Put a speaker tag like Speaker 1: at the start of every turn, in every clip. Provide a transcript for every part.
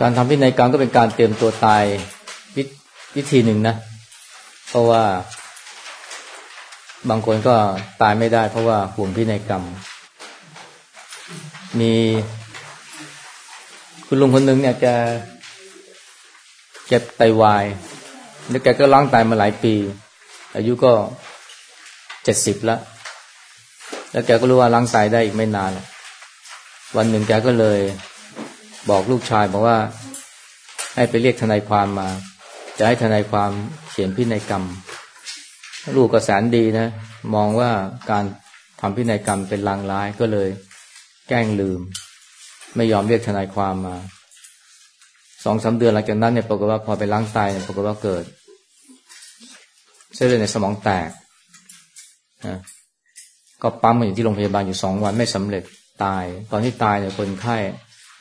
Speaker 1: การทำพินัยกรรมก็เป็นการเตรียมตัวตายวิธีหนึ่งนะ เพราะว่าบางคนก็ตายไม่ได้ เพราะว่าห่วงพินัยกรรม มีคุณลุงคนหนึ่งเนี่ยแกเจ็บไตวายแล้วแกก็ล้างตายมาหลายปี อายุก็เจ็ดสิบแล้ว แล้วแกก็รู้ว่าล้างตายได้อีกไม่นาน วันหนึ่งแกก็เลย บอกลูกชายบอกว่า ให้ไปเรียกทนายความมา จะให้ทนายความเขียนพินัยกรรม ลูกก็แสนดีนะ มองว่าการทำพินัยกรรมเป็นลางร้ายก็เลย แกล้งลืม ไม่ยอมเรียกทนายความมาสองสาเดือนหลังจากนั้นเนี่ยปรากฏว่าพอไปล้างตายเนี่ยปรากฏว่าเกิด เส้นเลือดในสมองแตกนะก็ปั๊มมาอยู่ที่โรงพยาบาลอยู่สองวันไม่สำเร็จตาย ตอนที่ตายเนี่ยคนไข้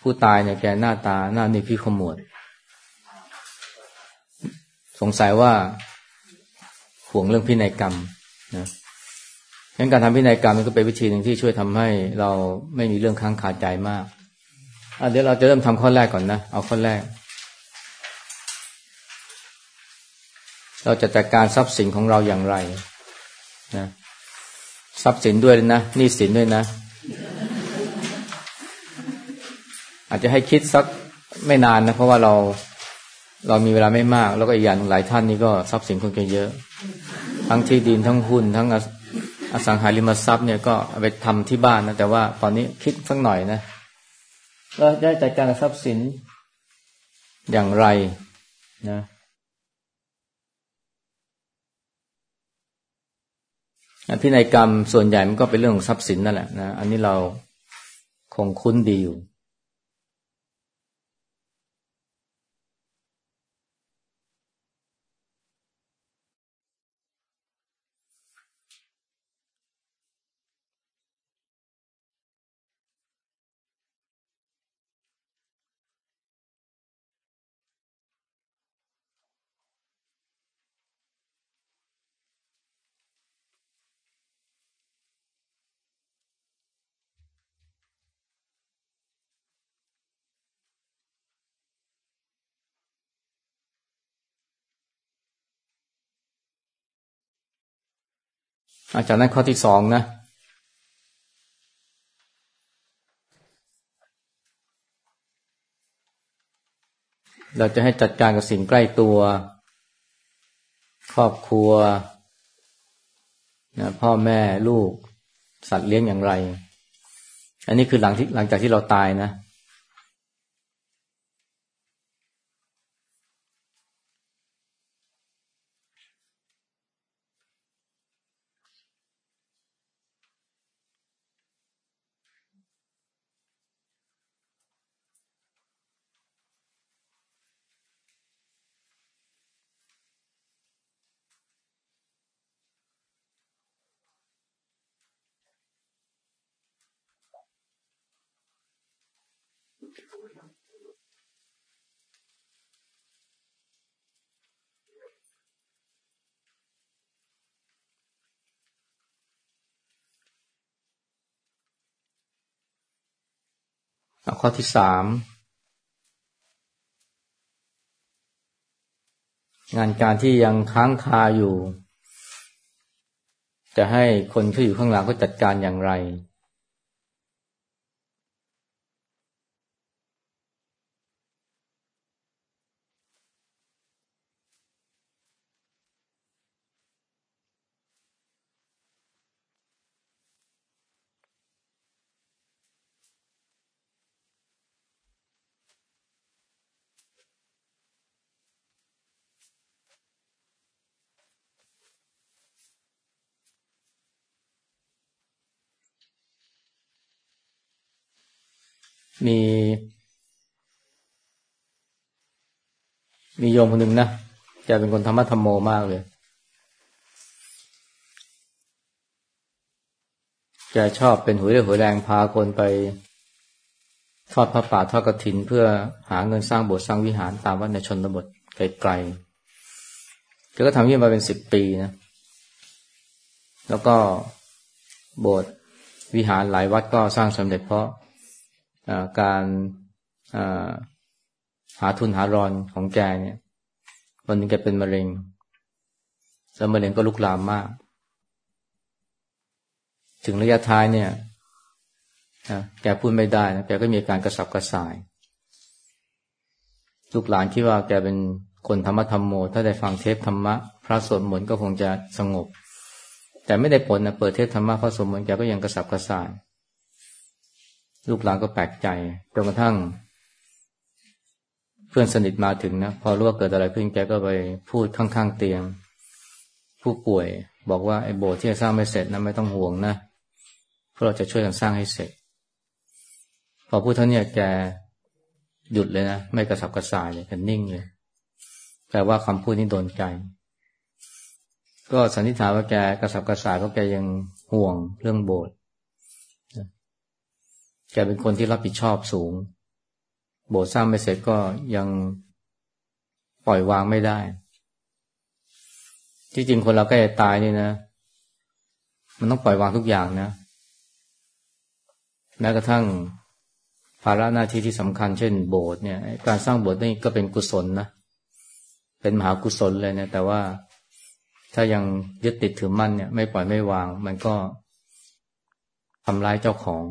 Speaker 1: ผู้ตายเนี่ยแกหน้าตาหน้านี่พี่ขมวด สงสัยว่าห่วงเรื่องพินัยกรรมนะงั้นการทำพินัยกรรมมันก็เป็นวิธีหนึ่งที่ช่วยทำให้เราไม่มีเรื่องค้างคาใจมากเดี๋ยวเราจะเริ่มทำข้อแรกก่อนนะ เอาข้อแรก เราจะจัดการทรัพย์สินของเราอย่างไรนะทรัพย์สินด้วยนะหนี้สินด้วยนะ อาจจะให้คิดสักไม่นานนะ เพราะว่าเราเรามีเวลาไม่มาก แล้วก็อีกอย่างหลายท่านนี่ก็ทรัพย์สินคงจะเยอะ ทั้งที่ดินทั้งหุ้นทั้งอสังหาริมทรัพย์เนี่ยก็ไปทำที่บ้านนะแต่ว่าตอนนี้คิดสักหน่อยนะเราได้จัดการทรัพย์สินอย่างไรนะพินัยกรรมส่วนใหญ่มันก็เป็นเรื่องของทรัพย์สินนั่นแหละนะอันนี้เราคงคุ้นดีอยู่ อาจารย์นั้นข้อที่สองนะ เราจะให้จัดการกับสิ่งใกล้ตัว ครอบครัวนะพ่อแม่ลูก สัตว์เลี้ยงอย่างไร อันนี้คือหลังที่หลังจากที่เราตายนะ ข้อที่สามงานการที่ยังค้างคาอยู่ จะให้คนที่อยู่ข้างหลังก็จัดการอย่างไร มี มีโยมคนหนึ่งนะแกเป็นคนธรรมะธรรมโมมากเลยแกชอบเป็นหัวเรือหัวแรงพาคนไปทอดพระป่าทอดกระถิน เพื่อหาเงินสร้างโบสถ์สร้างวิหารตามวัดในชนบทไกลๆแกก็ทำยี่มาเป็นสิบปีนะ แล้วก็โบสถ์วิหารหลายวัดก็สร้างสำเร็จเพราะ การหาทุนหารอนของแกเนี่ย วันนึงแกเป็นมะเร็ง แล้วมะเร็งก็ลุกลามมาก ถึงระยะท้ายเนี่ยแกพูดไม่ได้นะแกก็มีการกระสับกระส่าย ลูกหลานคิดว่าแกเป็นคนธรรมธรรมโม ถ้าได้ฟังเทปธรรมะ พระสวดมนต์ก็คงจะสงบ แต่ไม่ได้ผลนะเปิดเทปธรรมะพระสวดมนต์แกก็ยังกระสับกระส่าย ลูกหลานก็แปลกใจจนกระทั่ง เพื่อนสนิทมาถึงนะพอรู้ว่าเกิดอะไรขึ้นแกก็ไปพูดข้างๆเตียง ผู้ป่วยบอกว่าไอ้โบสถ์ที่สร้างไม่เสร็จนะไม่ต้องห่วงนะพวกเราจะช่วยกันสร้างให้เสร็จ พอพูดท่านเนี่ยแกหยุดเลยนะไม่กระสับกระส่ายเลยแกนิ่งเลยแปลว่าคำพูดนี้โดนใจ ก็สันนิษฐานว่าแกกระสับกระส่ายเพราะแกยังห่วงเรื่องโบสถ แกเป็นคนที่รับผิดชอบสูง โบสถ์สร้างไม่เสร็จก็ยังปล่อยวางไม่ได้ ที่จริงคนเราใกล้จะตายนี่นะ มันต้องปล่อยวางทุกอย่างนะแม้กระทั่งภาระหน้าที่ที่สำคัญเช่นโบสถ์เนี่ย การสร้างโบสถ์นี่ก็เป็นกุศลนะ เป็นมหากุศลเลยเนะแต่ว่าถ้ายังยึดติดถือมั่นเนี่ย ไม่ปล่อยไม่วาง มันก็ทำร้ายเจ้าของ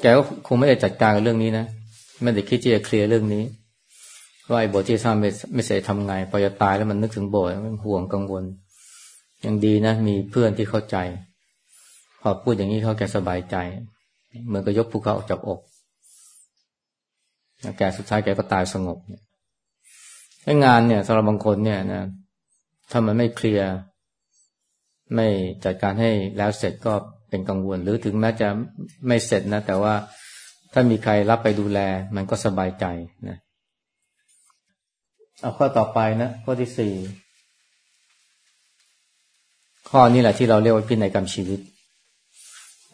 Speaker 1: แกก็คงไม่ได้จัดการกับเรื่องนี้นะไม่ได้คิดที่จะเคลียร์เรื่องนี้ว่าไอ้โบสถ์ที่สร้างไม่เสร็จทำไงพอจะตายแล้วมันนึกถึงโบสถ์มันห่วงกังวลยังดีนะมีเพื่อนที่เข้าใจ พอพูดอย่างนี้เขาแกสบายใจ เหมือนก็ยกภูเขาออกจากอกแกสุดท้ายแกก็ตายสงบเนี่ยงานเนี่ยสำหรับบางคนเนี่ยนะถ้ามันไม่เคลียร์ ไม่จัดการให้แล้วเสร็จก็ เป็นกังวล หรือถึงแม้จะไม่เสร็จนะ แต่ว่าถ้ามีใครรับไปดูแล มันก็สบายใจนะเอาข้อต่อไปนะข้อที่สี่ข้อนี้แหละที่เราเรียกว่าพินัยกรรมชีวิต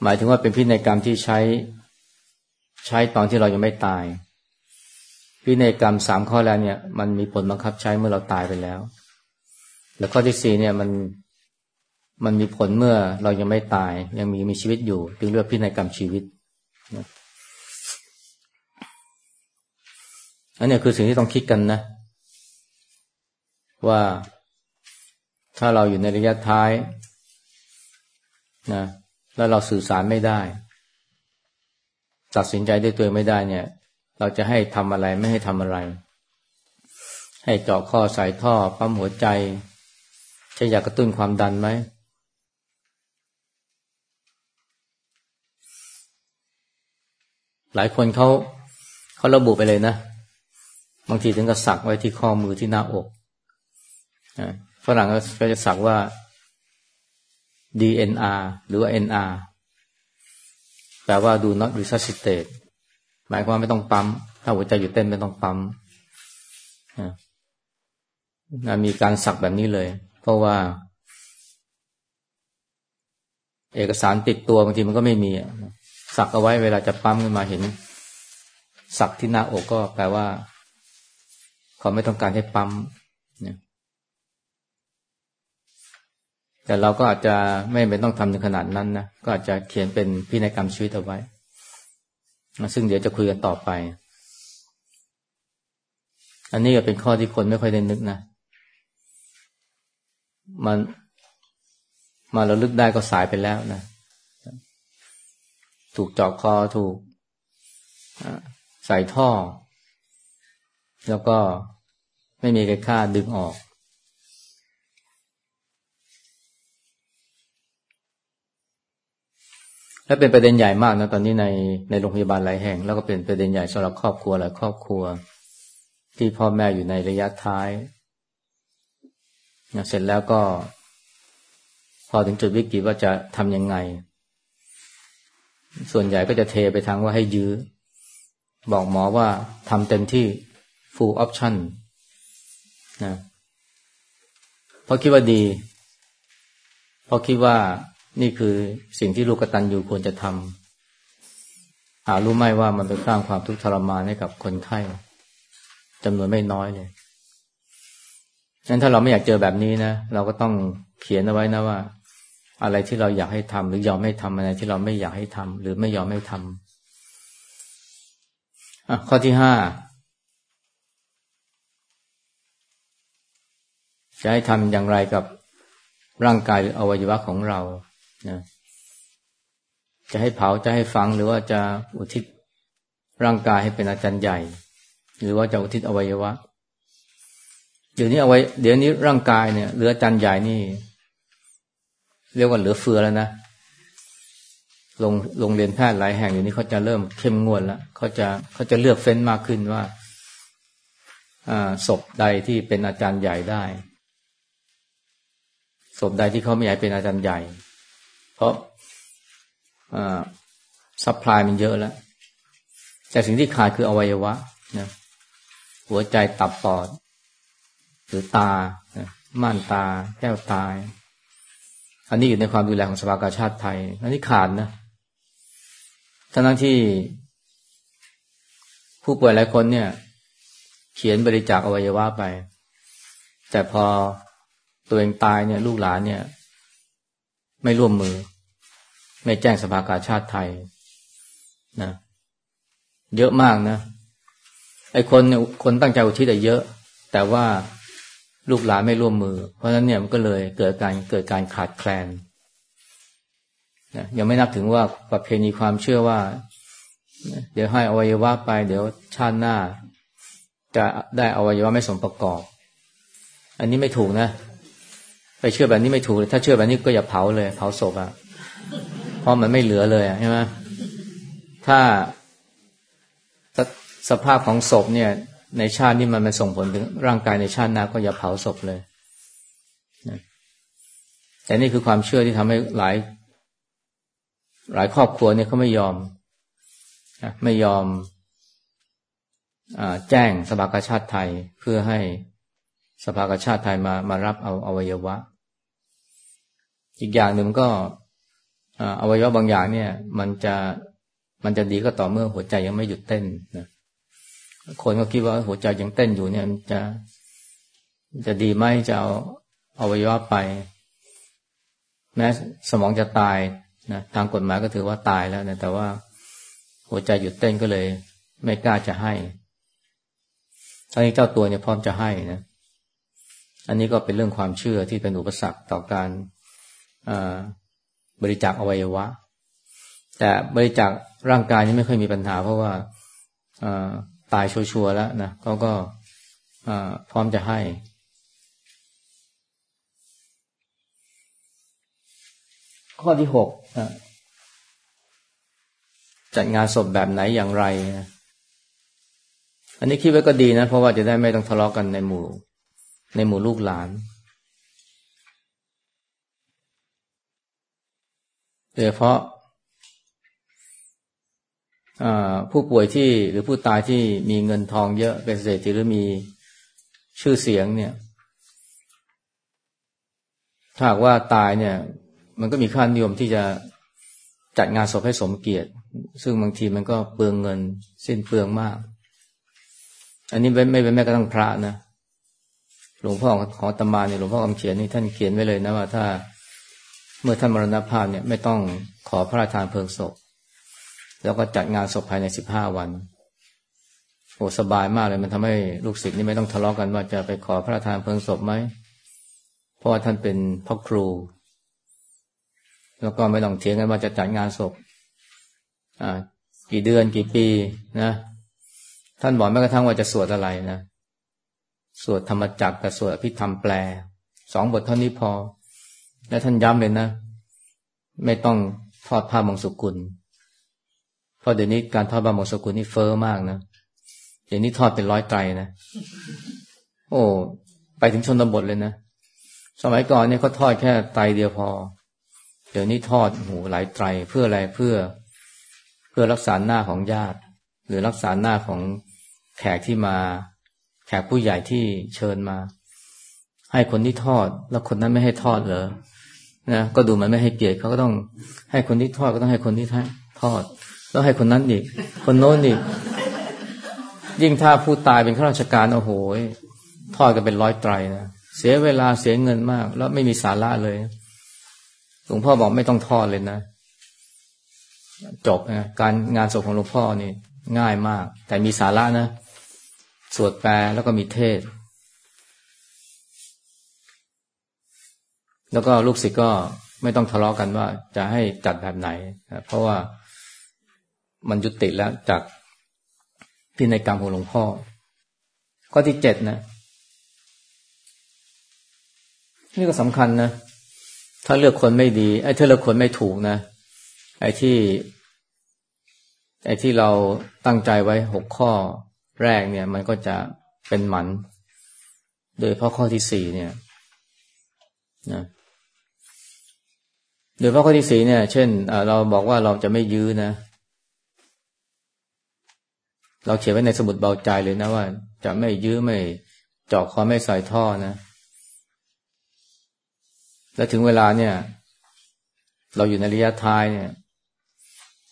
Speaker 1: หมายถึงว่าเป็นพินัยกรรมที่ใช้ใช้ตอนที่เรายังไม่ตาย พินัยกรรมสามข้อแล้วเนี่ย มันมีผลบังคับใช้เมื่อเราตายไปแล้ว แล้วข้อที่สี่เนี่ยมัน มันมีผลเมื่อเรายังไม่ตาย ยังมีมีชีวิตอยู่ จึงเลือกพินัยกรรมชีวิตนะอันนี้คือสิ่งที่ต้องคิดกันนะ ว่าถ้าเราอยู่ในระยะท้ายนะแล้วเราสื่อสารไม่ได้ ตัดสินใจด้วยตัวไม่ได้เนี่ย เราจะให้ทำอะไรไม่ให้ทำอะไร ให้เจาะข้อสายท่อปั๊มหัวใจ ใช้ยากระตุ้นความดันไหม หลายคนเขาเขาระบุไปเลยนะบางทีถึงกับสักไว้ที่ข้อมือที่หน้าอกฝรั่งก็จะสักว่า DNR หรือว่า NR แปลว่า do not resuscitate หมายความไม่ต้องปั๊ม ถ้าหัวใจหยุดเต้นไม่ต้องปั๊มมีการสักแบบนี้เลย เพราะว่า เอกสารติดตัวบางทีมันก็ไม่มี สักเอาไว้เวลาจะปั๊มขึ้นมาเห็น สักที่หน้าอกก็แปลว่า เขาไม่ต้องการให้ปั๊มเนี่ยแต่เราก็อาจจะไม่เป็นต้องทำถึงขนาดนั้นนะก็อาจจะเขียนเป็นพินัยกรรมชีวิตเอาไว้ ซึ่งเดี๋ยวจะคุยกันต่อไป อันนี้ก็เป็นข้อที่คนไม่ค่อยได้นึกนะมันมาเราลึกได้ก็สายไปแล้วนะ ถูกเจาะคอถูกใส่ท่อ แล้วก็ไม่มีใครฆ่าดึงออก และเป็นประเด็นใหญ่มากนะตอนนี้ในในโรงพยาบาลหลายแห่ง แล้วก็เป็นประเด็นใหญ่สำหรับครอบครัวหลายครอบครัว ที่พ่อแม่อยู่ในระยะท้ายเสร็จแล้วก็ พอถึงจุดวิกฤตว่าจะทำยังไง ส่วนใหญ่ก็จะเทไปทางว่าให้ยื้อ บอกหมอว่าทำเต็มที่ full option นะเพราะคิดว่าดี เพราะคิดว่านี่คือสิ่งที่ลูกกตันอยู่ควรจะทำหารู้ไหมว่ามันไปสร้างความทุกข์ทรมานให้กับคนไข้จำนวนไม่น้อยเลยฉะนั้นถ้าเราไม่อยากเจอแบบนี้นะ เราก็ต้องเขียนเอาไว้นะว่า อะไรที่เราอยากให้ทำหรือยอมไม่ทำอะไรที่เราไม่อยากให้ทำหรือไม่ยอมไม่ทำข้อที่ห้าจะให้ทำอย่างไรกับร่างกายอวัยวะของเรานะจะให้เผาจะให้ฝังหรือว่าจะอุทิศร่างกายให้เป็นอาจารย์ใหญ่ หรือว่าจะอุทิศอวัยวะ เดี๋ยวนี้เอาไว้เดี๋ยวนี้ร่างกายเนี่ยหรืออาจารย์ใหญ่นี่ เรียกว่าเหลือเฟือแล้วนะโรงโรงเรียนแพทย์หลายแห่งอยู่นี้เขาจะเริ่มเข้มงวดแล้วเขาจะเขาจะเลือกเฟ้นมากขึ้นว่าศพใดที่เป็นอาจารย์ใหญ่ได้ศพใดที่เขาไม่อยากเป็นอาจารย์ใหญ่ เพราะซัพพลายมันเยอะแล้ว แต่สิ่งที่ขาดคืออวัยวะนะหัวใจตับปอด หรือตาม่านตา แก้วตา อันนี้อยู่ในความดูแลของสภากาชาติไทย อันนี้ขาดนะทั้งที่ ผู้ป่วยหลายคนเนี่ย เขียนบริจาคอวัยวะไป แต่พอตัวเองตายเนี่ย ลูกหลานเนี่ย ไม่ร่วมมือ ไม่แจ้งสภากาชาติไทยนะเยอะมากนะไอ้คนคนตั้งใจอุทิศแต่เยอะ แต่ว่า ลูกหลานไม่ร่วมมือ เพราะฉะนั้นเนี่ยมันก็เลยเกิดการเกิดการขาดแคลนนะยังไม่นับถึงว่าประเพณีความเชื่อว่า เดี๋ยวให้อวัยวะไป เดี๋ยวชาติหน้า จะได้อวัยวะไม่สมประกอบ อันนี้ไม่ถูกนะ ไปเชื่อแบบนี้ไม่ถูกเลยถ้าเชื่อแบบนี้ก็อย่าเผาเลย เผาศพอะเพราะมันไม่เหลือเลยใช่ไหมถ้าสสภาพของศพเนี่ย ในชาตินี้มันมันส่งผลถึงร่างกายในชาติหน้าก็อย่าเผาศพเลยแต่นี่คือความเชื่อที่ทำให้หลาย หลายครอบครัวเนี่ยเขาไม่ยอมไม่ยอมอแจ้งสภากาชาติไทยเพื่อให้สภากาชาติไทยมามารับเอาอวัยวะ อีกอย่างหนึ่งก็อวัยวะบางอย่างเนี่ย มันจะมันจะดีก็ต่อเมื่อหัวใจยังไม่หยุดเต้นนะ คนก็คิดว่าหัวใจยังเต้นอยู่เนี่ยจะจะดีไหมจะเอาเอาวัยวะไป แม้สมองจะตายนะทางกฎหมายก็ถือว่าตายแล้วนะแต่ว่าหัวใจหยุดเต้นก็เลย ไม่กล้าจะให้ทั้งนี้เจ้าตัวเนี่ยพร้อมจะให้นะอันนี้ก็เป็นเรื่องความเชื่อที่เป็นอุปสรรคต่อการบริจาคอวัยวะ แต่บริจาคร่างกายนี่ไม่ค่อยมีปัญหา เพราะว่า ตายชัวร์แล้วนะเขาก็พร้อมจะให้ ข้อที่หกจัดงานศพแบบไหนอย่างไรนะอันนี้คิดไว้ก็ดีนะ เพราะว่าจะได้ไม่ต้องทะเลาะกกันในหมู่ ในหมู่ลูกหลานโดยเฉพาะ ผู้ป่วยที่หรือผู้ตายที่มีเงินทองเยอะเป็นเศรษฐีหรือมีชื่อเสียงเนี่ย ถ้าหากว่าตายเนี่ย มันก็มีค่านิยมที่จะจัดงานศพให้สมเกียรติ ซึ่งบางทีมันก็เปลืองเงินสิ้นเปลืองมาก อันนี้ไม่ไม่เป็นแม้กระทั่งพระนะหลวงพ่อของตมาเนี่ยหลวงพ่อคำเขียนนี่ท่านเขียนไว้เลยนะว่าถ้าเมื่อท่านมรณภาพเนี่ย ไม่ต้องขอพระราชทานเพลิงศพ แล้วก็จัดงานศพภายในสิบห้าวัน โอ้สบายมากเลยมันทำให้ลูกศิษย์นี่ไม่ต้องทะเลาะกกันว่าจะไปขอพระราชทานเพลิงศพไหม เพราะว่าท่านเป็นพ่อครู แล้วก็ไม่ต้องเถียงกันว่าจะจัดงานศพ อ่า กี่เดือนกี่ปีนะ ท่านบอกแม้กระทั่งว่าจะสวดอะไรนะ สวดธรรมจักรกับสวดอภิธรรมแปล สองบทเท่านี้พอ และท่านย้ำเลยนะ ไม่ต้องทอดผ้ามงสุกุล เพราะเดี๋ยวนี้การทอดผ้ามงสุกุลนี่เฟอ้อมากนะเดี๋ยวนี้ทอดเป็นร้อยไตรนะ โอ้ไปถึงชนบทเลยนะสมัยก่อนเนี่ยเขาทอดแค่ไตรเดียวพอ เดี๋ยวนี้ทอดหูหลายไตรเพื่ออะไรเพื่อ เพื่อรักษาหน้าของญาติ หรือรักษาหน้าของแขกที่มา แขกผู้ใหญ่ที่เชิญมา ให้คนที่ทอด แล้วคนนั้นไม่ให้ทอดเหรอนะก็ดูมันไม่ให้เกียรติเขาก็ต้องให้คนที่ทอดก็ต้องให้คนที่ทอด แล้วให้คนนั้นอีก คนโน้นอีก ยิ่งถ้าผู้ตายเป็นข้าราชการโอ้โหทอดกันเป็นร้อยไตรนะเสียเวลาเสียเงินมาก แล้วไม่มีสาระเลยหลวงพ่อบอกไม่ต้องทอดเลยนะจบนะการงานศพของหลวงพ่อนี่ ง่ายมาก แต่มีสาระนะสวดแปลแล้วก็มีเทศ แล้วก็ลูกศิษย์ก็ไม่ต้องทะเลาะกันว่าจะให้จัดแบบไหน เพราะว่า มันยุติแล้วจากพินัยกรรมของหลวงพ่อ ข้อที่เจ็ดนะ นี่ก็สำคัญนะ ถ้าเลือกคนไม่ดี ไอ้ถ้าเลือกคนไม่ถูกนะ ไอ้ที่ ไอ้ที่เราตั้งใจไว้หกข้อแรกเนี่ย มันก็จะเป็นหมัน โดยเพราะข้อที่สี่เนี่ยนะโดยเพราะข้อที่สี่เนี่ย เช่นเราบอกว่าเราจะไม่ยื้อนะ เราเขียนไว้ในสมุดเบาใจเลยนะว่า จะไม่ยื้อไม่เจาะคอไม่ใส่ท่อนะ แล้วถึงเวลาเนี่ย เราอยู่ในระยะท้ายเนี่ย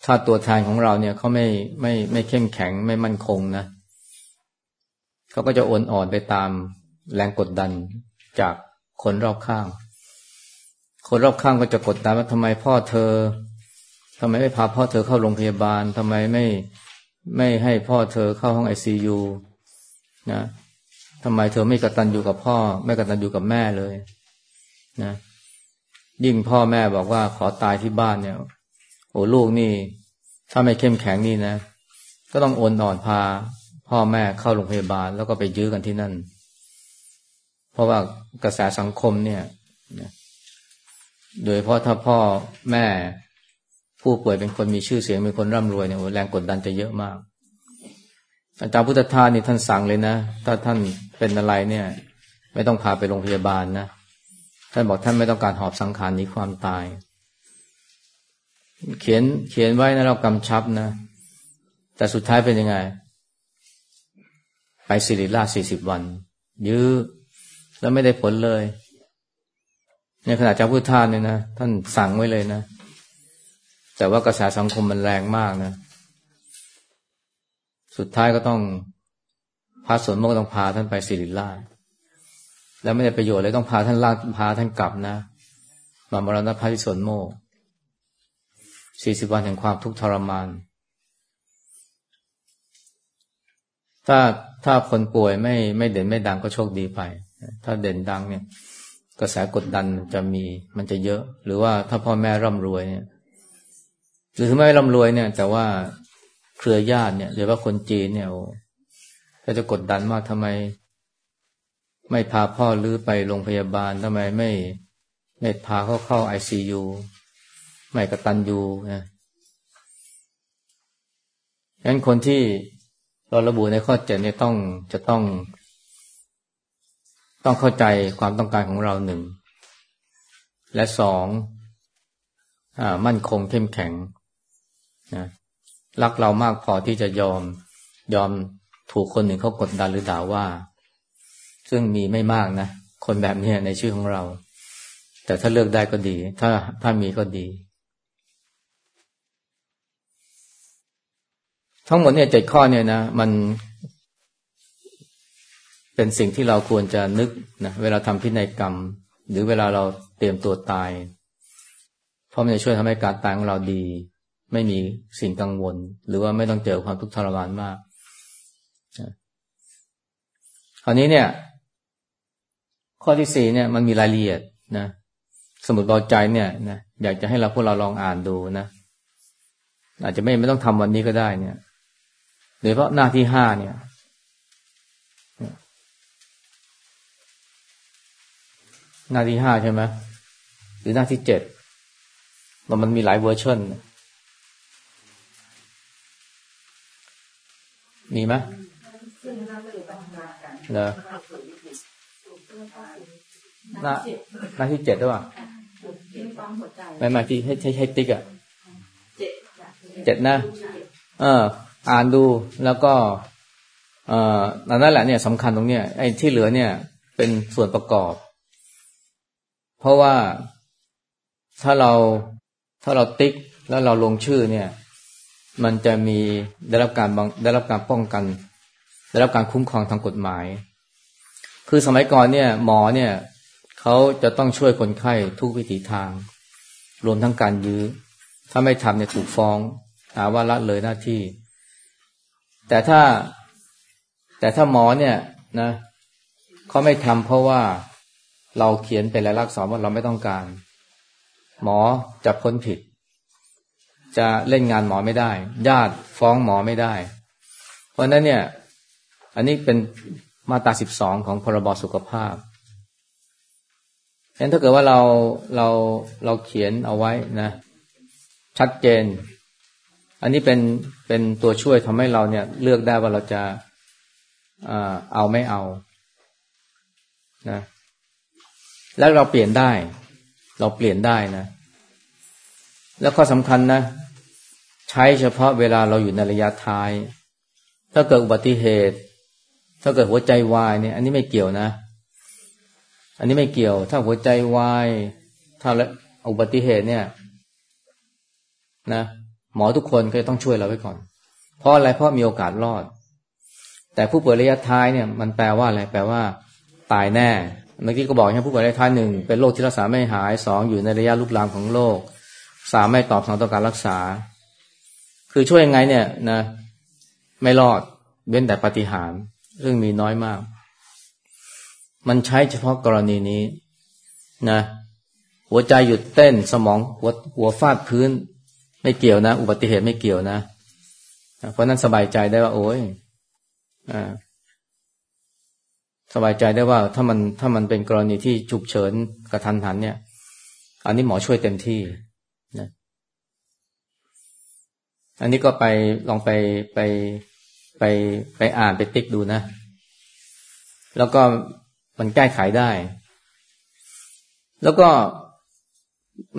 Speaker 1: ถ้าตัวแทนของเราเนี่ยเขาไม่ไม่ไม่เข้มแข็งไม่มั่นคงนะเขาก็จะโอนอ่อนไปตามแรงกดดันจากคนรอบข้าง คนรอบข้างก็จะกดดันว่าทำไมพ่อเธอทำไมไม่พาพ่อเธอเข้าโรงพยาบาลทำไมไม่ ไม่ให้พ่อเธอเข้าห้องไอซียูนะทำไมเธอไม่กระตันอยู่กับพ่อ ไม่กระตันอยู่กับแม่เลย นะ ยิ่งพ่อแม่บอกว่าขอตายที่บ้านเนี่ย โอ้ลูกนี่ ถ้าไม่เข้มแข็งนี่นะ ก็ต้องโอนนอนพา พ่อแม่เข้าโรงพยาบาล แล้วก็ไปยื้อกันที่นั่น เพราะว่ากระแสสังคมเนี่ย โดยเพราะถ้าพ่อแม่ ผู้ป่วยเป็นคนมีชื่อเสียงเป็นคนร่ำรวยเนี่ยแรงกดดันจะเยอะมาก อาจารย์พุทธทาสนี่ท่านสั่งเลยนะ ถ้าท่านเป็นอะไรเนี่ย ไม่ต้องพาไปโรงพยาบาลนะท่านบอกท่านไม่ต้องการหอบสังขารนี้ความตาย เขียนเขียนไว้นะเรากำชับนะ แต่สุดท้ายเป็นยังไง ไปสิริราชสี่สิบวัน ยื้อแล้วไม่ได้ผลเลย ในขณะเจ้าพุทธทาสเนี่ยนะท่านสั่งไว้เลยนะ แต่ว่ากระแสสังคมมันแรงมากนะ สุดท้ายก็ต้องพระสนโมกต้องพาท่านไปสิริราชแล้วไม่ได้ประโยชน์เลยต้องพาท่านลากพาท่านกลับนะ มามรณภาพที่สนโมกสี่สิบวันแห่งความทุกข์ทรมาน ถ้าถ้าคนป่วยไม่ไม่เด่นไม่ดังก็โชคดีไป ถ้าเด่นดังเนี่ย กระแสกดดันจะมีมันจะเยอะ หรือว่าถ้าพ่อแม่ร่ำรวยเนี่ย หรือไม่ร่ำรวยเนี่ย แต่ว่าเครือญาติเนี่ยหรือว่าคนจีนเนี่ยก็จะกดดันมากทำไม ไม่พาพ่อหรือไปโรงพยาบาลทำไมไม่ไม่พาเขาเข้าไอซียูไม่กระตันยูนะงั้นคนที่เราระบุในข้อเจ็ดเนี่ยต้องจะต้อง ต้องเข้าใจความต้องการของเราหนึ่ง และสองอมั่นคงเข้มแข็ง นะรักเรามากพอที่จะยอมยอมถูกคนหนึ่งเขากดดันหรือด่าว่า ซึ่งมีไม่มากนะ คนแบบนี้ในชื่อของเรา แต่ถ้าเลือกได้ก็ดี ถ้าถ้ามีก็ดี ทั้งหมดเนี่ยเจ็ดข้อเนี่ยนะมัน เป็นสิ่งที่เราควรจะนึกนะเวลาทำพินัยกรรม หรือเวลาเราเตรียมตัวตาย เพราะมันจะช่วยทำให้การตายของเราดี ไม่มีสิ่งกังวล หรือว่าไม่ต้องเจอความทุกข์ทรมานมากคราวนี้เนี่ย ข้อที่สี่เนี่ยมันมีรายละเอียดนะสมุดเบาใจเนี่ยนะอยากจะให้เราพวกเราลองอ่านดูนะอาจจะไม่ไม่ต้องทำวันนี้ก็ได้เนี่ยโดยเฉพาะหน้าที่ห้าเนี่ยหน้าที่ห้าใช่ไหมหรือหน้าที่เจ็ดมันมีหลายเวอร์ชัน มีไหมเหรอหน้าหน้าที่เจ็ดด้วยป่ะไม่มาที่ให้ใช้ให้ติ๊กอะเจ็ดนะเออ อ่านดูแล้วก็ เอ่อนั่นแหละเนี่ยสำคัญตรงเนี้ยไอ้ที่เหลือเนี่ย เป็นส่วนประกอบ เพราะว่าถ้าเราถ้าเราติ๊กแล้วเราลงชื่อเนี่ย มันจะมีได้รับการได้รับการป้องกัน ได้รับการคุ้มครองทางกฎหมาย คือสมัยก่อนเนี่ย หมอเนี่ยเขาจะต้องช่วยคนไข้ทุกวิถีทาง รวมทั้งการยื้อ ถ้าไม่ทำเนี่ยถูกฟ้องหาว่าละเลยหน้าที่ แต่ถ้าแต่ถ้าหมอเนี่ยนะเขาไม่ทำเพราะว่าเราเขียนเป็นลายลักษณ์สอนว่าเราไม่ต้องการ หมอจะพ้นผิด จะเล่นงานหมอไม่ได้ ญาติฟ้องหมอไม่ได้ เพราะนั้นเนี่ย อันนี้เป็นมาตราสิบสองของพรบสุขภาพฉะนั้นถ้าเกิดว่าเราเราเราเขียนเอาไว้นะ ชัดเจน อันนี้เป็นเป็นตัวช่วยทำให้เราเนี่ย เลือกได้ว่าเราจะเอาไม่เอานะแล้วเราเปลี่ยนได้ เราเปลี่ยนได้นะ แล้วข้อสำคัญนะ ใช้เฉพาะเวลาเราอยู่ในระยะท้าย ถ้าเกิดอุบัติเหตุ ถ้าเกิดหัวใจวายเนี่ย อันนี้ไม่เกี่ยวนะ อันนี้ไม่เกี่ยว ถ้าหัวใจวายถ้าอุบัติเหตุเนี่ย นะหมอทุกคนก็ต้องช่วยเราไว้ก่อน เพราะอะไรเพราะมีโอกาสรอด แต่ผู้ป่วยระยะท้ายเนี่ย มันแปลว่าอะไรแปลว่า ตายแน่เมื่อกี้ก็บอกใช่ผู้ป่วยระยะท้ายหนึ่งเป็นโรคที่รักษาไม่หายสองอยู่ในระยะลุกลามของโรค สามไม่ตอบสนองต่อการรักษา คือช่วยยังไงเนี่ยนะ ไม่รอดเว้นแต่ปฏิหารซึ่งมีน้อยมาก มันใช้เฉพาะกรณีนี้นะ หัวใจหยุดเต้นสมองหัวหัวฟาดพื้น ไม่เกี่ยวนะ อุบัติเหตุไม่เกี่ยวนะ เพราะนั้นสบายใจได้ว่า โอ้ยอ่าสบายใจได้ว่าถ้ามันถ้ามันเป็นกรณีที่ฉุกเฉินกระทันหันเนี่ย อันนี้หมอช่วยเต็มที่นะ อันนี้ก็ไปลองไปไปไปไปอ่านไปติ๊กดูนะ แล้วก็มันแก้ไขได้ แล้วก็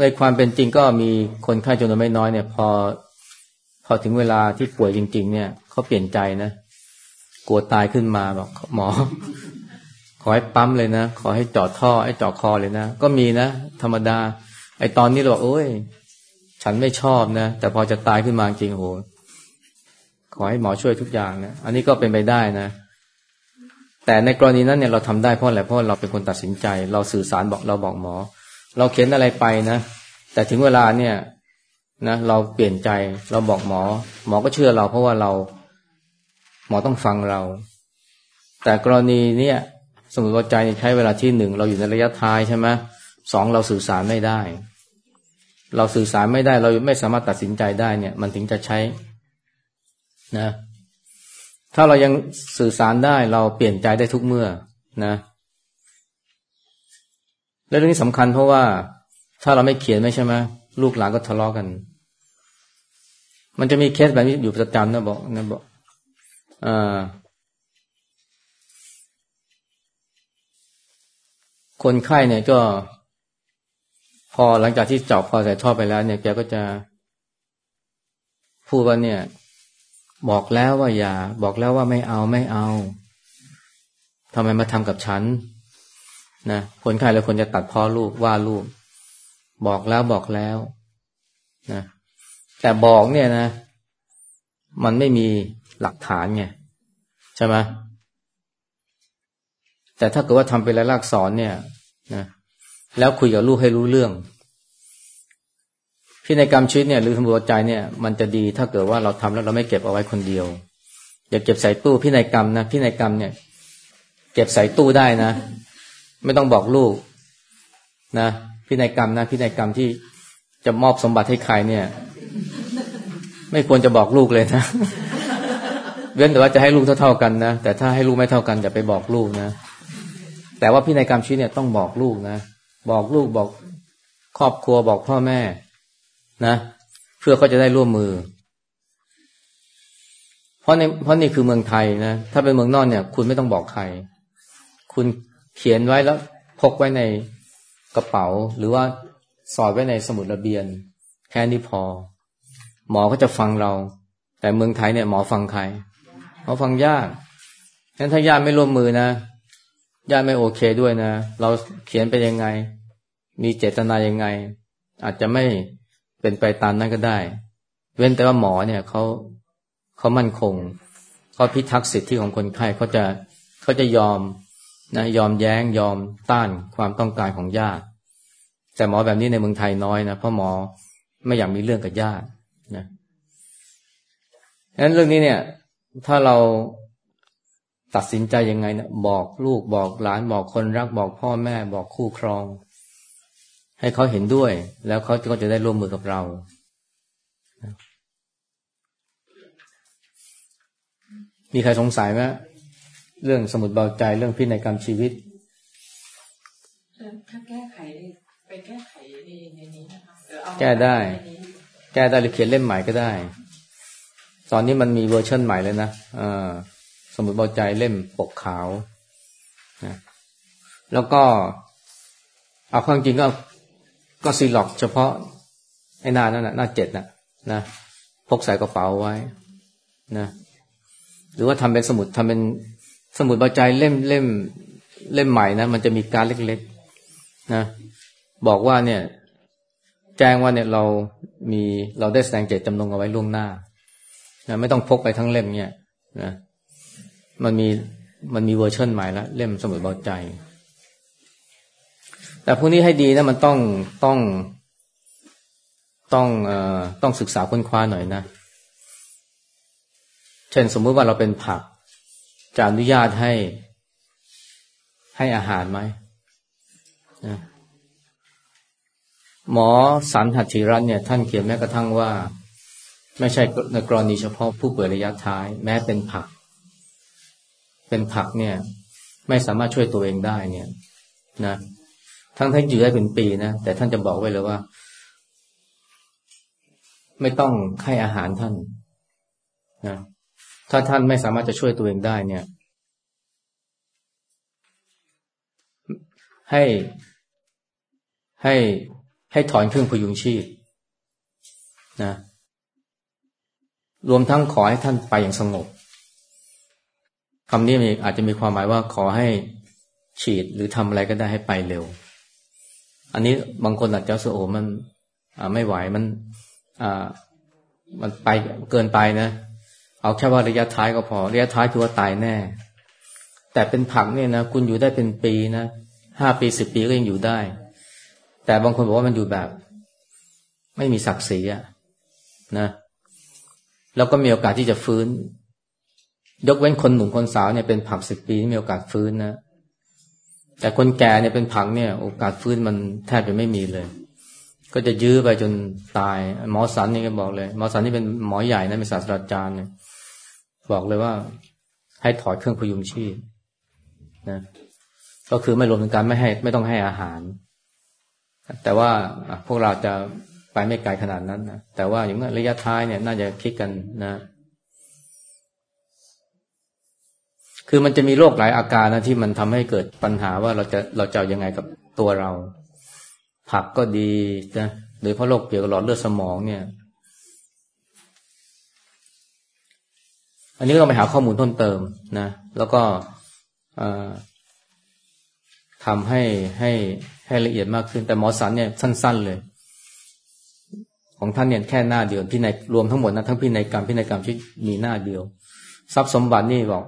Speaker 1: ในความเป็นจริงก็มีคนไข้จำนวนไม่น้อยเนี่ย พอพอถึงเวลาที่ป่วยจริง ๆ เนี่ยเขาเปลี่ยนใจนะกลัวตายขึ้นมาบอกหมอ ขอให้ปั๊มเลยนะ ขอให้จอดท่อให้จอดคอเลยนะ ก็มีนะ ธรรมดา ไอตอนนี้เราบอกโอ้ย ฉันไม่ชอบนะ แต่พอจะตายขึ้นมาจริงโห ขอให้หมอช่วยทุกอย่างนะ อันนี้ก็เป็นไปได้นะ แต่ในกรณีนั้นเนี่ยเราทำได้เพราะอะไรเพราะเราเป็นคนตัดสินใจ เราสื่อสารบอกเราบอกหมอ เราเขียนอะไรไปนะ แต่ถึงเวลาเนี่ยนะเราเปลี่ยนใจเราบอกหมอ หมอก็เชื่อเราเพราะว่าเรา หมอต้องฟังเรา แต่กรณีเนี่ยสมุดว่าใจใช้เวลาที่หนึ่งเราอยู่ในระยะท้ายใช่ไหมสองเราสื่อสารไม่ได้ เราสื่อสารไม่ได้เราไม่สามารถตัดสินใจได้เนี่ย มันถึงจะใช้นะ ถ้าเรายังสื่อสารได้เราเปลี่ยนใจได้ทุกเมื่อนะและเรื่องนี้สำคัญเพราะว่าถ้าเราไม่เขียนไม่ใช่ไหมลูกหลานก็ทะเลาะกกัน มันจะมีเคสแบบนี้อยู่ประจำนะบอกนะบอกอ่าคนไข้เนี่ยก็ พอหลังจากที่เจาะคอใส่ท่อไปแล้วเนี่ยแกก็จะพูดว่าเนี่ย บอกแล้วว่าอย่า บอกแล้วว่าไม่เอาไม่เอาทำไมมาทำกับฉันนะคนไข้เลยคนจะตัดพ่อลูกว่าลูก บอกแล้วบอกแล้วนะแต่บอกเนี่ยนะ มันไม่มีหลักฐานไงใช่ไหมแต่ถ้าเกิดว่าทำเป็นลายลักษณ์สอนเนี่ย นะ แล้วคุยกับลูกให้รู้เรื่องพินัยกรรมชีวิตเนี่ยหรือทำรวจใจเนี่ยมันจะดีถ้าเกิดว่าเราทำแล้วเราไม่เก็บเอาไว้คนเดียว อย่าเก็บใส่ตู้พินัยกรรมนะพินัยกรรมเนี่ย เก็บใส่ตู้ได้นะ ไม่ต้องบอกลูกนะพินัยกรรมนะพินัยกรรมที่จะมอบสมบัติให้ใครเนี่ย ไม่ควรจะบอกลูกเลยนะเว้นแต่ว่าจะให้ลูกเท่าๆกันนะแต่ถ้าให้ลูกไม่เท่ากันอย่าไปบอกลูกนะแต่ว่าพินัยกรรมชีวิตเนี่ยต้องบอกลูกนะ บอกลูกบอกครอบครัวบอกพ่อแม่ นะ เพื่อเขาจะได้ร่วมมือ เพราะในเพราะนี่คือเมืองไทยนะถ้าเป็นเมืองนอกเนี่ย คุณไม่ต้องบอกใคร คุณเขียนไว้แล้วพกไว้ในกระเป๋า หรือว่าสอดไว้ในสมุดระเบียน แค่นี้พอ หมอก็จะฟังเรา แต่เมืองไทยเนี่ยหมอฟังใครหมอฟังญาติงั้นถ้าญาติไม่ร่วมมือนะ ญาติไม่โอเคด้วยนะ เราเขียนไปยังไง มีเจตนายังไง อาจจะไม่เป็นไปตามนั้นก็ได้ เว้นแต่ว่าหมอเนี่ยเขาเขามั่นคงเขาพิทักษ์สิทธิของคนไข้เขาจะเขาจะยอมนะยอมแย้งยอมต้านความต้องการของญาติแต่หมอแบบนี้ในเมืองไทยน้อยนะเพราะหมอไม่อยากมีเรื่องกับญาตินะดังนั้นเรื่องนี้เนี่ย ถ้าเรา ตัดสินใจยังไงเนะบอกลูกบอกหลานบอกคนรักบอกพ่อแม่บอกคู่ครอง ให้เขาเห็นด้วย แล้วเขาก็จะได้ร่วมมือกับเรา มีใครสงสัยไหมเรื่องสมุดเบาใจเรื่องพินัยกรรมชีวิต
Speaker 2: ถ้าแก้ไขไปแก้ไขในนี้นะคะ
Speaker 1: แก้ได้ แก้ได้หรือเขียนเล่มใหม่ก็ได้ ตอนนี้มันมีเวอร์ชันใหม่เลยนะ สมุดเบาใจเล่มปกขาวนะแล้วก็ เอาความจริงก็ก็ซีล็อกเฉพาะไอ้หน้านั่นนะหน้าเจ็ดนะนะพกใส่กระเป๋าไว้นะหรือว่าทำเป็นสมุดทำเป็นสมุดเบาใจเล่มเล่มเล่มใหม่นะมันจะมีการเล็กๆนะบอกว่าเนี่ย แจ้งว่าเนี่ยเรามีเราได้แสดงเจตจำนงเอาไว้ล่วงหน้านะไม่ต้องพกไปทั้งเล่มเนี่ยนะ มันมีมันมีเวอร์ชันใหม่ล้วเล่มสมุดเบาใจ แต่พวกนี้ให้ดีนะมันต้องต้องต้องเอ่อต้องศึกษาค้นคว้าหน่อยนะ เช่นสมมติว่าเราเป็นผัก จะอนุญาตให้ให้อาหารไหมนะหมอสันหัตถิรัตน์เนี่ยท่านเขียนแม้กระทั่งว่า ไม่ใช่ในกรณีเฉพาะผู้ป่วยระยะท้าย แม้เป็นผัก เป็นผักเนี่ย ไม่สามารถช่วยตัวเองได้เนี่ย นะทั้งท่านอยู่ได้เป็นปีนะแต่ท่านจะบอกไว้เลยว่า ไม่ต้องให้อาหารท่านนะถ้าท่านไม่สามารถจะช่วยตัวเองได้เนี่ย ให้ให้ให้ถอนเครื่องพยุงชีพนะรวมทั้งขอให้ท่านไปอย่างสงบ คำนี้มีอาจจะมีความหมายว่าขอให้ฉีดหรือทำอะไรก็ได้ให้ไปเร็ว อันนี้บางคนอาจจะโอ้มันไม่ไหวมันมันไปเกินไปนะ เอาแค่ว่าระยะท้ายก็พอ ระยะท้ายคือว่าตายแน่ แต่เป็นผักเนี่ยนะคุณอยู่ได้เป็นปีนะห้าปีสิบปีก็ยังอยู่ได้ แต่บางคนบอกว่ามันอยู่แบบ ไม่มีศักดิ์ศรีอะนะ แล้วก็มีโอกาสที่จะฟื้น ยกเว้นคนหนุ่มคนสาวเนี่ยเป็นผักสิบปีที่มีโอกาสฟื้นนะ แต่คนแก่เนี่ยเป็นผักเนี่ย โอกาสฟื้นมันแทบจะไม่มีเลย ก็จะยื้อไปจนตาย หมอสันนี่ก็บอกเลย หมอสันนี่เป็นหมอใหญ่นะเป็นศาสตราจารย์เนี่ยบอกเลยว่าให้ถอดเครื่องพยุงชีพนะก็คือไม่รวมถึงการไม่ให้ไม่ต้องให้อาหาร แต่ว่าพวกเราจะไปไม่ไกลขนาดนั้นนะแต่ว่าอย่างระยะท้ายเนี่ย น่าจะคิดกันนะ คือมันจะมีโรคหลายอาการนะที่มันทำให้เกิดปัญหาว่าเราจะเราจะยังไงกับตัวเรา ผักก็ดีนะโดยเพราะโรคเกี่ยวกับหลอดเลือดสมองเนี่ย อันนี้เราไปหาข้อมูลเพิ่มเติมนะ แล้วก็ทำให้ให้ให้ละเอียดมากขึ้น แต่หมอสันเนี่ยสั้น ๆเลย ของท่านเนี่ยแค่หน้าเดียวพี่ในรวมทั้งหมดนะทั้งพี่ในกรรมพี่ในกรรมที่มีหน้าเดียว ทรัพย์สมบัตินี่บอก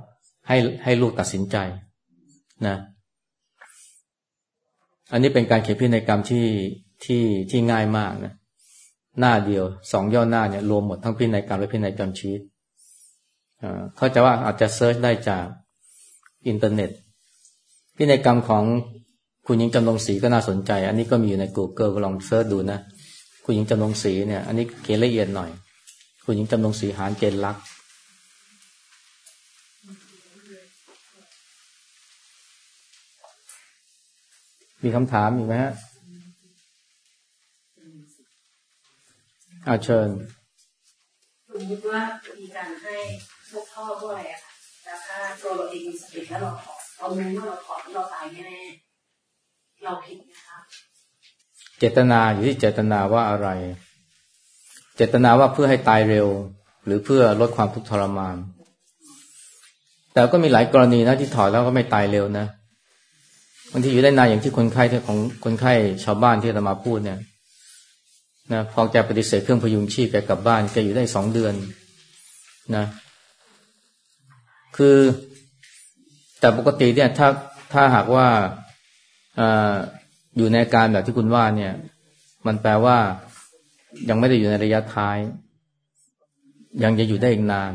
Speaker 1: ให้ให้ลูกตัดสินใจนะอันนี้เป็นการเขียนพินัยกรรมที่ที่ที่ง่ายมากนะหน้าเดียวสองย่อหน้าเนี่ยรวมหมดทั้งพินัยกรรมและพินัยกรรมชีวิตเข้าใจว่าอาจจะ search ได้จากอินเทอร์เน็ต พินัยกรรมของคุณหญิงจำนงศรีก็น่าสนใจ อันนี้ก็มีอยู่ใน Google ก็ลอง search ดูนะ คุณหญิงจำนงศรีเนี่ย อันนี้เขียนละเอียดหน่อย คุณหญิงจำลองศรีหานเกณฑ์ลักษ มีคำถามอีกไหมฮะอาเชิญ
Speaker 2: สมมติว่ามีการให้พวกพ่อพวกอะไรอะค่ะแต่ถ้าตัวเราเองมีสติแล้วเราถอดเรารู้ว่าเราถอดเราตายแน่เราผิดนะคะ
Speaker 1: เจตนาอยู่ที่เจตนาว่าอะไร เจตนาว่าเพื่อให้ตายเร็ว หรือเพื่อลดความทุกข์ทรมาน แต่ก็มีหลายกรณีนะที่ถอดแล้วก็ไม่ตายเร็วนะ บางทีอยู่ได้นานอย่างที่คนไข้ที่ของคนไข้ชาวบ้านที่จะมาพูดเนี่ยนะพอแกปฏิเสธเครื่องพยุงชีพแกกลับบ้านแกอยู่ได้สองเดือนนะ คือแต่ปกติเนี่ย ถ้าถ้าหากว่าออยู่ในการแบบที่คุณว่าเนี่ย มันแปลว่ายังไม่ได้อยู่ในระยะท้าย ยังจะอยู่ได้อีกนาน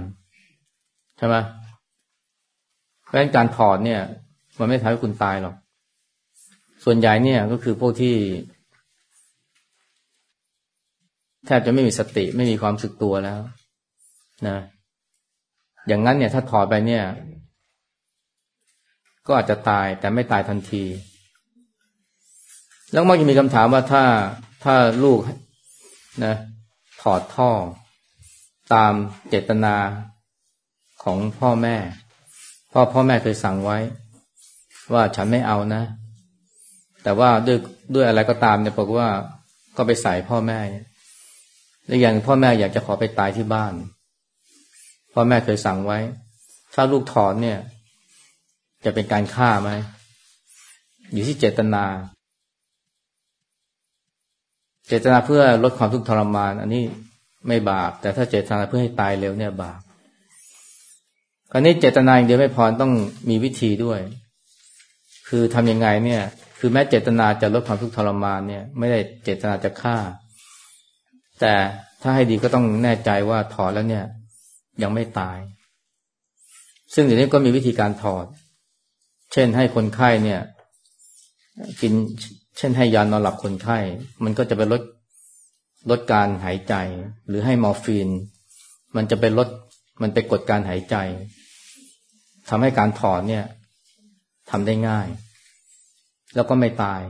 Speaker 1: ใช่ไหมเพราะฉะนั้นการถอดเนี่ย มันไม่ทำให้คุณตายหรอก ส่วนใหญ่เนี่ยก็คือพวกที่ แทบจะไม่มีสติไม่มีความสึกตัวแล้ว นะ อย่างนั้นเนี่ยถ้าถอดไปเนี่ย ก็อาจจะตายแต่ไม่ตายทันที แล้วมักจะมีคำถามว่าถ้าถ้าลูกนะถอดท่อ ตามเจตนาของพ่อแม่ พ่อพ่อแม่เคยสั่งไว้ ว่าฉันไม่เอานะ แต่ว่าด้วยด้วยอะไรก็ตามเนี่ยบอกว่าก็ไปใส่พ่อแม่แล้วอย่างพ่อแม่อยากจะขอไปตายที่บ้าน พ่อแม่เคยสั่งไว้ ถ้าลูกถอนเนี่ย จะเป็นการฆ่าไหมอยู่ที่เจตนา เจตนาเพื่อลดความทุกข์ทรมาน อันนี้ไม่บาป แต่ถ้าเจตนาเพื่อให้ตายเร็วเนี่ยบาปคราวนี้เจตนาอย่างเดียวไม่พอต้องมีวิธีด้วย คือทำยังไงเนี่ย คือแม้เจตนาจะลดความทุกข์ทรมานเนี่ย ไม่ได้เจตนาจะฆ่า แต่ถ้าให้ดีก็ต้องแน่ใจว่าถอดแล้วเนี่ย ยังไม่ตาย ซึ่งเดี๋ยวนี้ก็มีวิธีการถอด เช่นให้คนไข้เนี่ย กินเช่นให้ยานอนหลับคนไข้ มันก็จะไปลดลดการหายใจ หรือให้มอร์ฟีน มันจะไปลดมันไปกดการหายใจทำให้การถอนเนี่ยทำได้ง่าย แล้วก็ไม่ตาย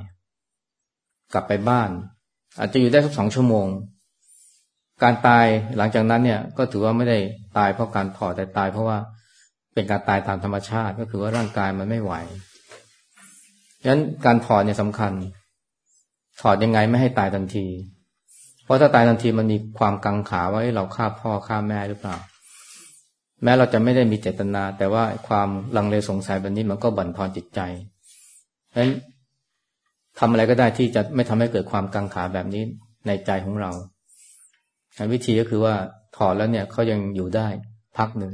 Speaker 1: กลับไปบ้าน อาจจะอยู่ได้สักสองชั่วโมง การตายหลังจากนั้นเนี่ย ก็ถือว่าไม่ได้ตายเพราะการถอดแต่ตายเพราะว่าเป็นการตายตามธรรมชาติ ก็คือว่าร่างกายมันไม่ไหวฉะนั้นการถอดเนี่ยสำคัญ ถอดยังไงไม่ให้ตายทันที เพราะถ้าตายทันทีมันมีความกังขาว่าเราฆ่าพ่อฆ่าแม่หรือเปล่า แม้เราจะไม่ได้มีเจตนา แต่ว่าความลังเลสงสัยแบบนี้มันก็บั่นทอนจิตใจ ฉะนั้นทำอะไรก็ได้ที่จะไม่ทำให้เกิดความกังขาแบบนี้ในใจของเราวิธีก็คือว่าถอดแล้วเนี่ยเขายังอยู่ได้พักหนึ่ง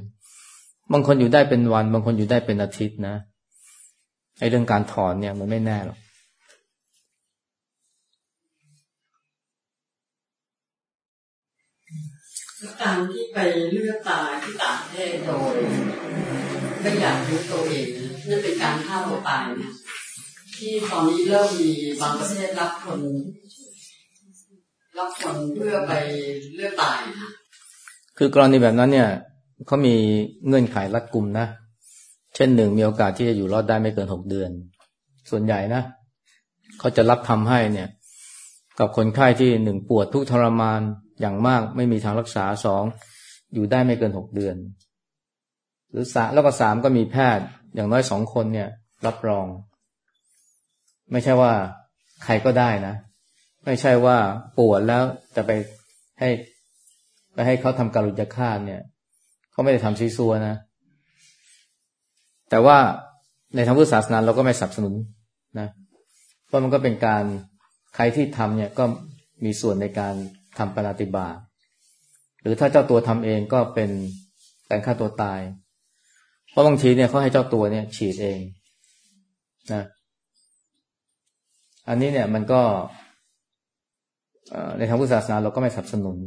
Speaker 1: บางคนอยู่ได้เป็นวัน บางคนอยู่ได้เป็นอาทิตย์นะไอ้เรื่องการถอนเนี่ยมันไม่แน่หรอก
Speaker 3: การที่ไปเลือกตายที่ต่างประเทศโดยไม่อยากรู้ตัวเองนั่นเป็นการฆ่าตัวตายนะ ที่ตอนนี้เริ่มมีบางประเทศรับคน รับคนเพื่อไปเลือกตายนะ
Speaker 1: คือกรณีแบบนั้นเนี่ยเขามีเงื่อนไขรัดกุมนะ เช่นหนึ่งมีโอกาสที่จะอยู่รอดได้ไม่เกินหกเดือน ส่วนใหญ่นะเขาจะรับทำให้เนี่ย กับคนไข้ที่หนึ่งปวดทุกทรมานอย่างมากไม่มีทางรักษาสองอยู่ได้ไม่เกินหกเดือน หรือสาแล้วก็สามก็มีแพทย์อย่างน้อยสองคนเนี่ย รับรอง ไม่ใช่ว่าใครก็ได้นะ ไม่ใช่ว่าปวดแล้วจะไปให้ไปให้เขาทำการุญยฆาตเนี่ยเขาไม่ได้ทำซีซัวนะ แต่ว่าในทางพุทธศาสนาเราก็ไม่สนับสนุนนะเพราะมันก็เป็นการใครที่ทำเนี่ยก็มีส่วนในการทำปฏิบาตหรือถ้าเจ้าตัวทำเองก็เป็นการฆ่าตัวตาย เพราะบางทีเนี่ยเขาให้เจ้าตัวเนี่ย ฉีดเองนะ อันนี้เนี่ยมันก็ในทางพุทธศาสนาเราก็ไม่สนับสนุน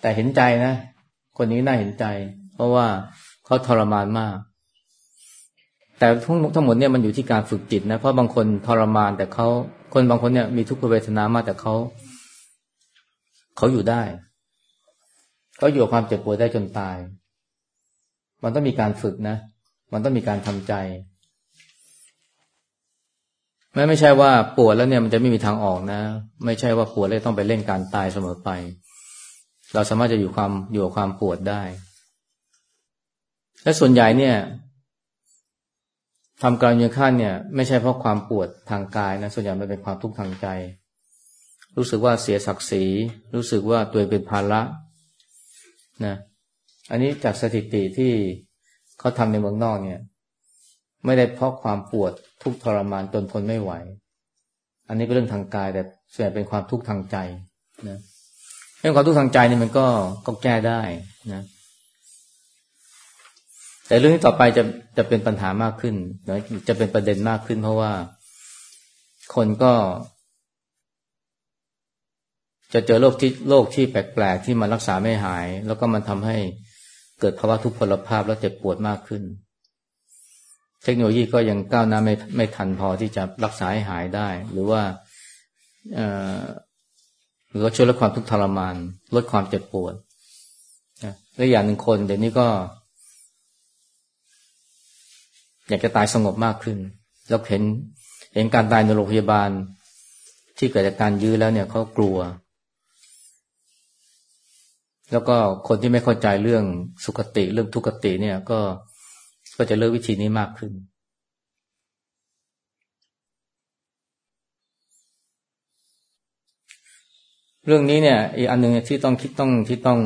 Speaker 1: แต่เห็นใจนะ คนนี้น่าเห็นใจ เพราะว่าเขาทรมานมาก แต่ทั้งทั้งหมดเนี่ยมันอยู่ที่การฝึกจิตนะ เพราะบางคนทรมานแต่เขาคนบางคนเนี่ยมีทุกขเวทนามากแต่เขาเขาอยู่ได้เขาอยู่ความเจ็บปวดได้จนตาย มันต้องมีการฝึกนะ มันต้องมีการทำใจ ไม่ไม่ใช่ว่าปวดแล้วเนี่ยมันจะไม่มีทางออกนะ ไม่ใช่ว่าปวดแล้วต้องไปเล่นการตายเสมอไป เราสามารถจะอยู่ความอยู่กับความปวดได้ และส่วนใหญ่เนี่ยทำการยืนข้นเนี่ย ไม่ใช่เพราะความปวดทางกายนะ ส่วนใหญ่มันเป็นความทุกข์ทางใจ รู้สึกว่าเสียศักดิ์ศรี รู้สึกว่าตัวเองเป็นภาระนะ อันนี้จากสถิติที่เขาทำในเมืองนอกเนี่ย ไม่ได้เพราะความปวดทุกทรมานจนทนไม่ไหว อันนี้เป็นเรื่องทางกายแต่ส่วนใหญ่เป็นความทุกข์ทางใจนะเรื่องความทุกข์ทางใจนี่มันก็ก็แก้ได้นะ แต่เรื่องที่ต่อไปจะจะเป็นปัญหามากขึ้นนะจะเป็นประเด็นมากขึ้น เพราะว่าคนก็ จะเจอโรคที่โรคที่แปลกๆที่มันรักษาไม่หาย แล้วก็มันทำให้เกิดภาวะทุพพลภาพแล้วเจ็บปวดมากขึ้น เทคโนโลยีก็ยังก้าวหน้าไม่ไม่ทันพอที่จะรักษาให้หายได้ หรือว่าหรือว่าช่วยลดความทุกข์ทรมานลดความเจ็บปวดและอย่างหนึ่งคนเดี๋ยวนี้ก็ อยากจะตายสงบมากขึ้น แล้วเห็นเห็นการตายในโรงพยาบาล ที่เกิดจากการยื้อแล้วเนี่ยเขากลัว แล้วก็คนที่ไม่เข้าใจเรื่องสุขติเรื่องทุกขติเนี่ยก็ ก็จะเลือกวิธีนี้มากขึ้น เรื่องนี้เนี่ยอีกอันหนึ่งที่ต้องคิดต้องที่ต้อง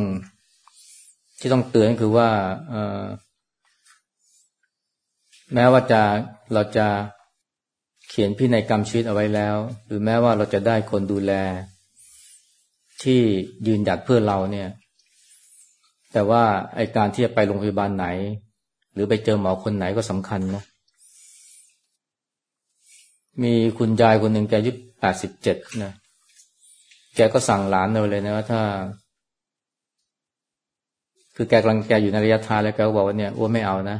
Speaker 1: ที่ต้องเตือนคือว่าแม้ว่าจะเราจะเขียนพินัยกรรมชีวิตเอาไว้แล้ว หรือแม้ว่าเราจะได้คนดูแล ที่ยืนหยัดเพื่อเราเนี่ย แต่ว่าไอการที่จะไปโรงพยาบาลไหน หรือไปเจอหมอคนไหนก็สำคัญนะ มีคุณยายคนหนึ่งแกอายุแปดสิบเจ็ดนะ แกก็สั่งหลานเลยนะว่าถ้า คือแกกำลังแกอยู่ในระยะท้ายแล้วแกก็บอกว่าเนี่ยอ้วไม่เอานะ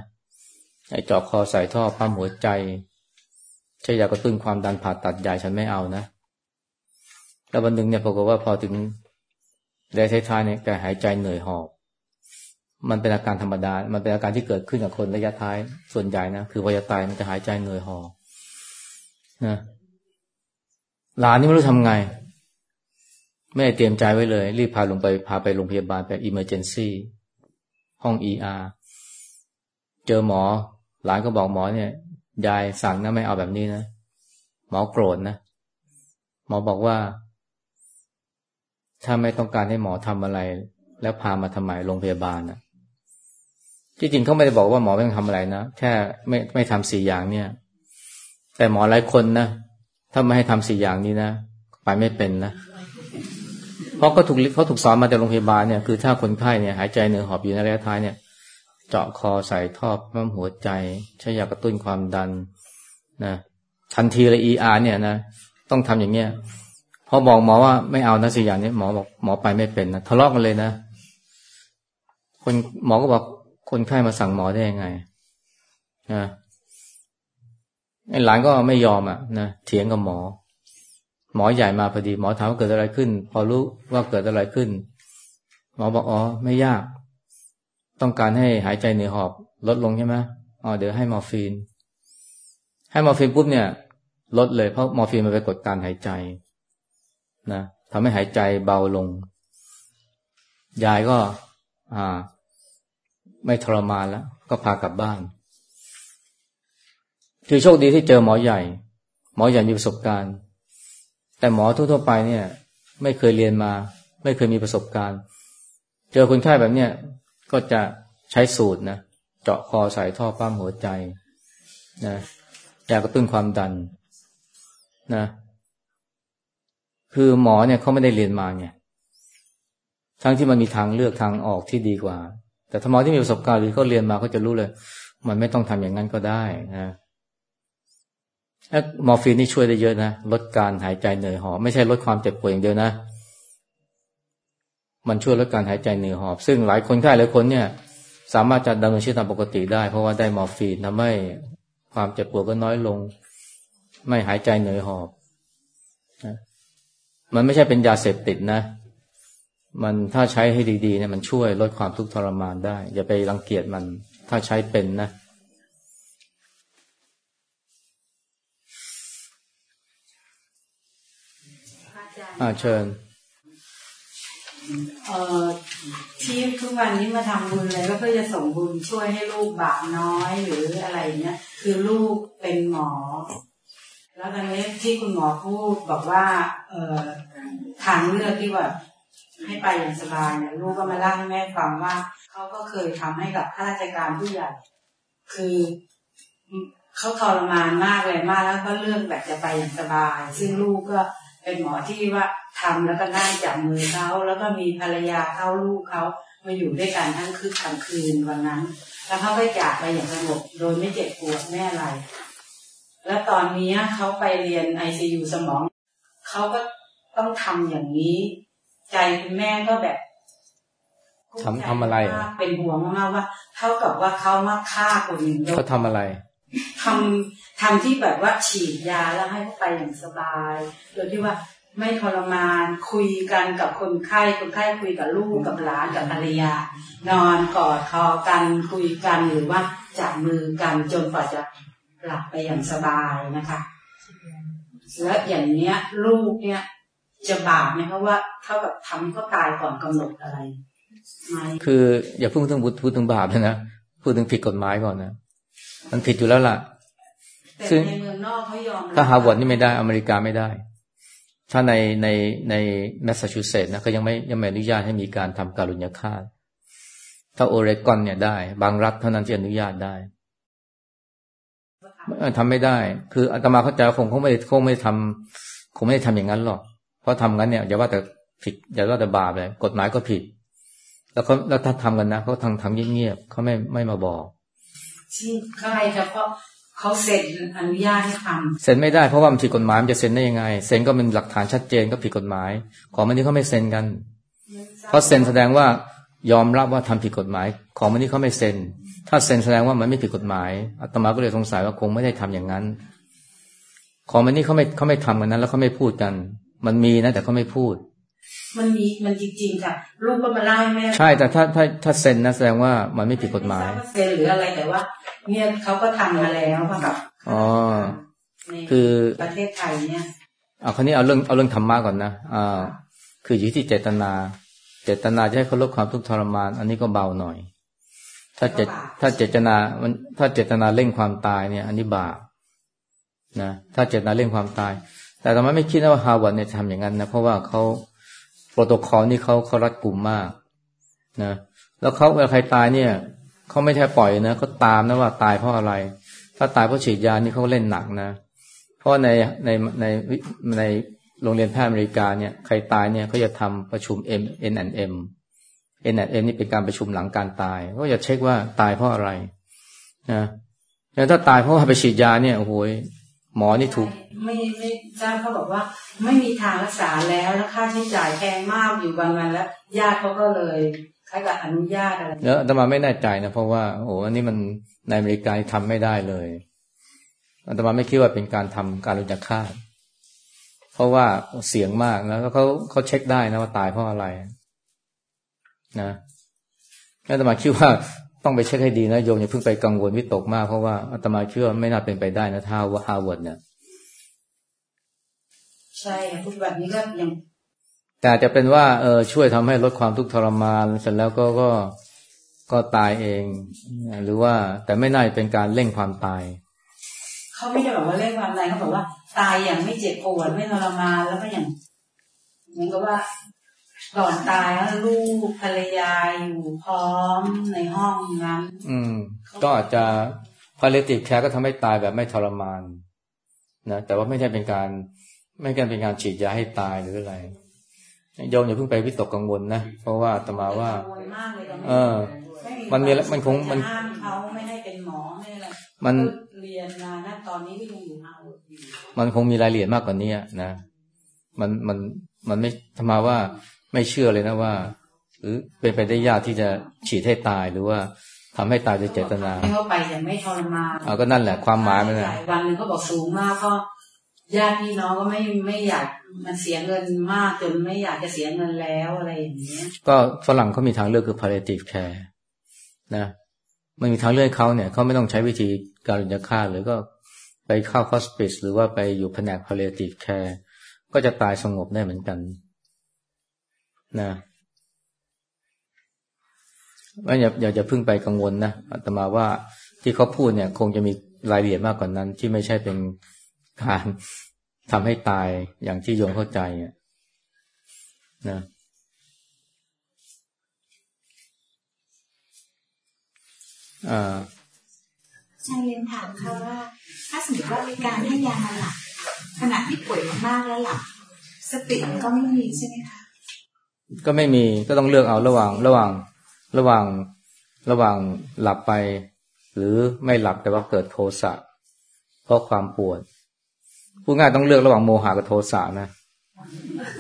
Speaker 1: ไอ้จอกคอใส่ท่อปั๊มหัวใจใช้ยากระตุ้นความดันผ่าตัดใหญ่ฉันไม่เอานะ แล้ววันหนึ่งเนี่ยปรากฏว่าพอถึงระยะท้ายเนี่ยแกหายใจเหนื่อยหอบ มันเป็นอาการธรรมดา มันเป็นอาการที่เกิดขึ้นกับคนระยะท้ายส่วนใหญ่นะ คือพอจะตายมันจะหายใจเหนื่อยหอบนะหลานนี่ไม่รู้ทำไง ไม่ได้เตรียมใจไว้เลย รีบพาลงไปพาไปโรงพยาบาลไปอิมเมอร์เจนซี่ห้องเออาร์เจอหมอ หลานก็บอกหมอเนี่ย ยายสั่งนะไม่เอาแบบนี้นะ หมอโกรธนะ หมอบอกว่า ถ้าไม่ต้องการให้หมอทำอะไร แล้วพามาทำไมโรงพยาบาลนะ ที่จริงเขาไม่ได้บอกว่าหมอไม่ต้องทำอะไรนะ แค่ไม่ไม่ทำสี่อย่างเนี่ย แต่หมอหลายคนนะถ้าไม่ให้ทำสี่อย่างนี้นะไปไม่เป็นนะเพราะเขาถูกเขาถูกสอนมาจากโรงพยาบาลเนี่ยคือถ้าคนไข้เนี่ยหายใจเหนื่อยหอบอยู่ในระยะท้ายเนี่ย เจาะคอใส่ท่อปั๊มหัวใจ ใช้ยากระตุ้นความดันนะทันทีเลยเออาร์เนี่ยนะต้องทำอย่างเงี้ยพอบอกหมอว่าไม่เอานะสิอย่างนี้หมอบอกหมอไปไม่เป็นนะทะเลาะกันเลยนะ คนหมอก็บอก คนไข้มาสั่งหมอได้ยังไงนะไอ้หลานก็ไม่ยอมอะนะเถียงกับหมอ หมอใหญ่มาพอดี หมอถามว่าเกิดอะไรขึ้น พอรู้ว่าเกิดอะไรขึ้น หมอบอกอ๋อไม่ยาก ต้องการให้หายใจเหนื่อยหอบ ลดลงใช่ไหมอ๋อเดี๋ยวให้มอร์ฟีน ให้มอร์ฟีนปุ๊บเนี่ย ลดเลยเพราะมอร์ฟีนมันไปกดการหายใจ นะทำให้หายใจเบาลง ยายก็ อ่า ไม่ทรมานแล้ว ก็พากลับบ้าน คือโชคดีที่เจอหมอใหญ่ หมอใหญ่มีประสบการณ์ แต่หมอทั่วๆไปเนี่ย ไม่เคยเรียนมา ไม่เคยมีประสบการณ์ เจอคนไข้แบบเนี้ยก็จะใช้สูตรนะเจาะคอใส่ท่อปั้มหัวใจนะยากระตุ้นความดันนะ คือหมอเนี่ยเขาไม่ได้เรียนมาไงทั้งที่มันมีทางเลือกทางออกที่ดีกว่า แต่ถ้าหมอที่มีประสบการณ์หรือเขาเรียนมาเขาจะรู้เลย มันไม่ต้องทำอย่างนั้นก็ได้นะมอร์ฟีนนี่ช่วยได้เยอะนะลดการหายใจเหนื่อยหอบไม่ใช่ลดความเจ็บป่วยอย่างเดียวนะ มันช่วยลดการหายใจเหนื่อยหอบ ซึ่งหลายคนไข้หลายคนเนี่ย สามารถจะดำเนินชีวิตตามปกติได้ เพราะว่าได้มอร์ฟีนทำให้ความเจ็บปวดก็น้อยลง ไม่หายใจเหนื่อยหอบมันไม่ใช่เป็นยาเสพติดนะ มันถ้าใช้ให้ดีๆเนี่ยมันช่วยลดความทุกข์ทรมานได้ อย่าไปรังเกียจมันถ้าใช้เป็นนะอาเชิญ
Speaker 4: เอ่อที่ทุกวันนี้มาทำบุญอะไรก็เพื่อจะส่งบุญช่วยให้ลูกบาปน้อยหรืออะไรเนี้ยคือลูกเป็นหมอ แล้วตอนนี้ที่คุณหมอพูดบอกว่า เอ่อทางเลือกที่ว่า ให้ไปอย่างสบายเนี่ยลูกก็มาเล่าให้แม่ฟังว่าเขาก็เคยทำให้กับข้าราชการผู้ใหญ่ คือเขาทรมานมากเลยมากแล้วก็เลือกแบบจะไปอย่างสบาย ซึ่งลูกก็เป็นหมอที่ว่าทำแล้วก็นั่งจับมือเขาแล้วก็มีภรรยาเขาลูกเขามาอยู่ด้วยกันทั้งคืนทั้งคืนวันนั้น แล้วเขาไปจากไปอย่างสงบโดยไม่เจ็บปวดแม่อะไร แล้วตอนนี้เขาไปเรียนไอซียูสมองเขาก็ต้องทำอย่างนี้ ใจคุณแม่ก็แบบก
Speaker 1: ทำทำอะไรอะ
Speaker 4: เป็นห่วงมากๆว่า เท่ากับว่าเขามาฆ่าคนอื่นโดย
Speaker 1: เขาทำอะไร
Speaker 4: ทำทำที่แบบว่าฉีดยาแล้วให้เขาไปอย่างสบายโดยที่ว่าไม่ทรมานคุยกันกับคนไข้คนไข้คุยกับลูกกับหลานกับภรรยานอนกอดคอกันคุยกันหรือว่าจับมือกันจนกว่าจะหลับไปอย่างสบายนะคะ และอย่างเนี้ย ลูกเนี่ย จะบาปไหมคะว่าเท่ากับทำให้เขาตายก่อนกำหนดอะไรไหม
Speaker 1: คืออย่าพูดถึงบุญพูดถึงบาปเลยนะ พูดถึงผิดกฎหมายก่อนนะ มันผิดอยู่แล้วล่ะ
Speaker 4: แต่
Speaker 1: ซึ่ง
Speaker 4: ในเมืองนอกเขายอมรับ
Speaker 1: ถ้าฮาร์วาร์ดนี่ไม่ได้อเมริกาไม่ได้ ถ้าในในในแมสซาชูเซตส์นะก็ยังไม่ยังไม่อนุญาตให้มีการทำการุญยฆาตถ้าโอเรกอนเนี่ยได้ บางรัฐเท่านั้นที่อนุญาตได้เอ่อทำไม่ได้ คืออาตมาเข้าใจว่าคงคงไม่ได้คงไม่ได้ทำคงไม่ได้ทำอย่างนั้นหรอก เพราะทำงั้นเนี่ยอย่าว่าแต่ผิดอย่าว่าแต่บาปเลยกฎหมายก็ผิด แล้วเขาแล้วถ้าทำกันนะเขาทำทำเงียบๆเขาไม่ไม่มาบอก
Speaker 4: ที่ใช่เฉพาะเขาเซ็นอนุญาตให้ทำ
Speaker 1: เซ็นไม่ได้เพราะว่ามันผิดกฎหมายมันจะเซ็นได้ยังไงเซ็นก็เป็นหลักฐานชัดเจนก็ผิดกฎหมาย ของมันนี้เขาไม่เซ็นกัน เพราะเซ็นแสดงว่ายอมรับว่าทำผิดกฎหมาย ของมันนี้เขาไม่เซ็น ถ้าเซ็นแสดงว่ามันไม่ผิดกฎหมายอาตมาก็เลยสงสัยว่าคงไม่ได้ทำอย่างนั้น ของมันนี้เขาไม่เขาไม่ทำกันนั้น แล้วเขาไม่พูดกัน มันมีนะแต่เขาไม่พูด
Speaker 4: มันมีมันจริงๆค่ะลูกก็มาเล่าให้แม่
Speaker 1: ใช่แต่ถ้าถ้าถ้าเซ็นนะแสดงว่ามันไม่ผิดกฎหมาย
Speaker 4: ไทรบว่เซ็นหรืออะไรแต่ว่า เนี่ยเขาก็ทำมาแล้วค่ะกับ
Speaker 1: อ๋อ
Speaker 4: ใน
Speaker 1: คือ
Speaker 4: ประเทศไทยเนี่ย
Speaker 1: เอาคราวนี้เอาเรื่องเอาเรื่องธรรมะก่อนนะอ่าคืออยู่ที่เจตนา เจตนาจะให้เขาลดความทุกข์ทรมาน อันนี้ก็เบาหน่อย ถ้าเจตถ้าเจตนามันถ้าเจตนาเร่งความตายเนี่ย อันนี้บาปนะถ้าเจตนาเร่งความตาย แต่อาตมาไม่คิดนะว่าฮาร์วาร์ดเนี่ยทำอย่างนั้นนะเพราะว่าเขาโปรโตคอลนี่เขาเขารัดกลุ่มมากนะแล้วเขาเวลาใครตายเนี่ยเขาไม่แค่ปล่อยนะเขาตามนะว่าตายเพราะอะไร ถ้าตายเพราะฉีดยานี่เขาเล่นหนักนะ เพราะในในในในโรงเรียนแพทย์อเมริกาเนี่ยใครตายเนี่ยเขาจะทำประชุม M and M M N N M นี่เป็นการประชุมหลังการตายก็จะเช็คว่าตายเพราะอะไรนะแล้วถ้าตายเพราะว่าไปฉีดยาเนี่ยโอ้โห หมอนี่ถูก
Speaker 4: ไม่ไม่ทราบเขาบอกว่า ไม่มีทางรักษาแล้วแล้วค่าใช้จ่ายแพงมากอยู่บางวันแล้วญาติเขาก็เลยคล้ายกับอนุญาตอะไร
Speaker 1: แล้วอาตมาไม่แน่ใจนะเพราะว่าโอ้โหอันนี้มันในอเมริกาทำไม่ได้เลยอาตมาไม่คิดว่าเป็นการทำการรุนยฆาตเพราะว่าเสียงมากแล้วเขาเขาเช็คได้นะว่าตายเพราะอะไร นะแล้วอาตมาคิดว่า ต้องไปเช็คให้ดีนะโยมอย่าเพิ่งไปกังวลวิตกมากเพราะว่าอาตมาคิดว่าไม่น่าเป็นไปได้นะถ้าว่าฮาร์วาร์ดเนี่ย
Speaker 4: ใช่ค่ะทุกวันนี้ก็ยัง
Speaker 1: แต่อาจจะเป็นว่าเออช่วยทำให้ลดความทุกข์ทรมานเสร็จแล้วก็ก็ก็ตายเอง หรือว่าแต่ไม่น่าจะเป็นการเร่งความตาย
Speaker 4: เขาไม่ได้บอกว่าเล่นความตายเขาบอกว่า ตายอย่างไม่เจ็บปวดไม่ทรมานแล้วก็อย่างเหมือนกับว่า ก่อนตายแล้วลูกภรรยาอยู่พร้อมในห้องนั้น
Speaker 1: อืม ก็อาจจะ palliative care ก็ทำให้ตายแบบไม่ทรมานนะแต่ว่าไม่ใช่เป็นการ ไม่ใช่เป็นการฉีดยาให้ตายหรืออะไรโยมอย่าเพิ่งไปวิตกกังวลนะเพราะว่าอาตมาว่า
Speaker 4: กังวลมากเลยตอนนี้
Speaker 1: เออ
Speaker 4: ไมั
Speaker 1: นมีอะไรมันคงมัน
Speaker 4: จะห้ามเขาไม่ให้เป็นหมอไม่อะไร
Speaker 1: มัน
Speaker 4: เรียนมานะตอนนี้ก็ยังอยู่เอาอยู่
Speaker 1: มันคงมีรายละเอียดมากกว่านี้นะมันมันมันไม่ธรรมาว่า ไม่เชื่อเลยนะว่า หรือเป็นไปได้ยากที่จะฉีดให้ตายหรือว่าทำให้ตายโดยเจตนา
Speaker 4: ให้เขาไปอย่างไม่ทรมาน
Speaker 1: เอาก็นั่นแหละความหมายมัน
Speaker 4: ห
Speaker 1: นะ
Speaker 4: ลายวันหนึ่งเขาบอกสูงมากก็ญาติพี่น้องก็ไม่ไม่อยากมันเสียเงินมากจนไม่อยากจะเสียเงินแล้วอะไรอย่างเงี้ย
Speaker 1: ก็ฝรั่งเขามีทางเลือกคือ palliative care นะมันมีทางเลือกให้เขาเนี่ยเขาไม่ต้องใช้วิธีการุญยฆาตหรือก็ไปเข้า hospice หรือว่าไปอยู่แผนก palliative care ก็จะตายสงบได้เหมือนกัน นะว่าอย่าอย่าจะพึ่งไปกังวลนะอาตมาว่าที่เขาพูดเนี่ย คงจะมีรายละเอียดมากกว่านั้น ที่ไม่ใช่เป็นการทำให้ตายอย่างที่โยมเข้าใจอะนะอ่า
Speaker 5: ชายเรียนถามค่ะว่า ถ้าสมมติว่ามีการให้ยามาหลับขณะที่ป่วยมากๆแล้วหลับสติมันก็ไม่มีใช่ไหมคะ
Speaker 1: ก็ไม่มีก็ต้องเลือกเอาระหว่างระหว่างระหว่างระหว่างหลับไป หรือไม่หลับแต่ว่าเกิดโทสะเพราะความปวดพูดง่ายต้องเลือกระหว่างโมหะกับโทสะนะ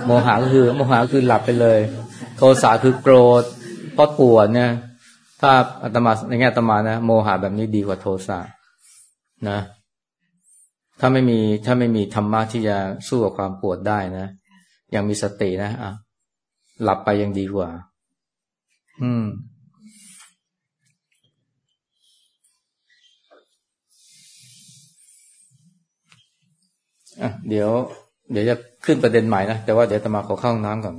Speaker 1: โมหะก็คือ โมหะคือหลับไปเลย โทสะคือโกรธเพราะปวดเนี่ย ถ้าอาตมาในแง่อาตมานะโมหะแบบนี้ดีกว่าโทสะนะ ถ้าไม่มีถ้าไม่มีธรรมะที่จะสู้กับความปวดได้นะยังมีสตินะอะ หลับไปยังดีกว่า อืม อะ เดี๋ยว เดี๋ยวจะขึ้นประเด็นใหม่นะ แต่ว่าเดี๋ยวตมาขอเข้าห้องน้ำก่อน